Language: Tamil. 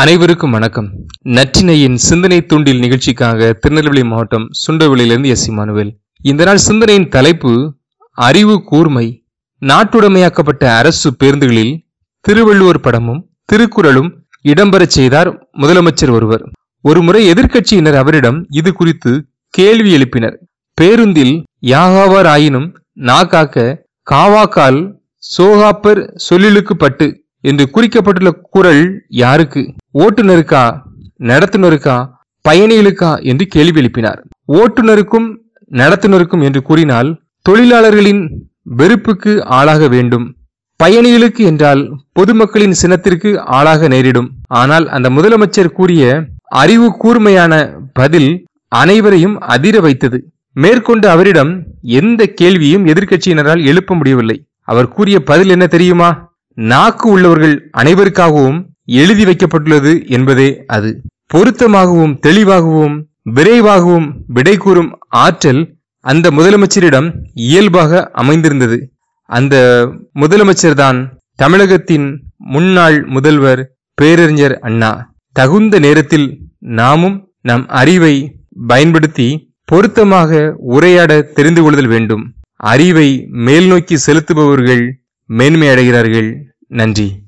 அனைவருக்கும் வணக்கம். நற்றினையின் சிந்தனை தூண்டில் நிகழ்ச்சிக்காக திருநெல்வேலி மாவட்டம் சுண்டவெளியிலிருந்து எஸ் இமானுவேல் இந்த நாள் சிந்தனையின் தலைப்பு அறிவு கூர்மை நாட்டுடைமையாக்கப்பட்ட அரசு பேருந்துகளில் திருவள்ளுவர் படமும் திருக்குறளும் இடம்பெறச் செய்தார் முதலமைச்சர் ஒருவர். ஒருமுறை எதிர்க்கட்சியினர் அவரிடம் இது குறித்து கேள்வி எழுப்பினர். பேருந்தில் யாகாவார் ஆயினும் நாக்காக்க காவாக்கால் சோகாப்பர் சொல்லிலுக்கு பட்டு என்று குறிக்கப்பட்டுள்ள குரல் யாருக்கு? ஓட்டுநருக்கா நடத்துனருக்கா பயணிகளுக்கா என்று கேள்வி எழுப்பினார். ஓட்டுநருக்கும் நடத்துனருக்கும் என்று கூறினால் தொழிலாளர்களின் வெறுப்புக்கு ஆளாக வேண்டும். பயணிகளுக்கு என்றால் பொதுமக்களின் சினத்திற்கு ஆளாக நேரிடும். ஆனால் அந்த முதலமைச்சர் கூறிய அறிவு கூர்மையான பதில் அனைவரையும் அதிர வைத்தது. மேற்கொண்டு அவரிடம் எந்த கேள்வியும் எதிர்க்கட்சியினரால் எழுப்ப முடியவில்லை. அவர் கூறிய பதில் என்ன தெரியுமா? நாக்கு உள்ளவர்கள் அனைவருக்காகவும் எழுதி வைக்கப்பட்டுள்ளது என்பதே அது. பொருத்தமாகவும் தெளிவாகவும் விரைவாகவும் விடை கூறும் ஆற்றல் அந்த முதலமைச்சரிடம் இயல்பாக அமைந்திருந்தது. அந்த முதலமைச்சர் தான் தமிழகத்தின் முன்னாள் முதல்வர் பேரறிஞர் அண்ணா. தகுந்த நேரத்தில் நாமும் நம் அறிவை பயன்படுத்தி பொருத்தமாக உரையாட தெரிந்து கொள்ளுதல் வேண்டும். அறிவை மேல்நோக்கி செலுத்துபவர்கள் மேன்மை அடைகிறார்கள். நன்றி.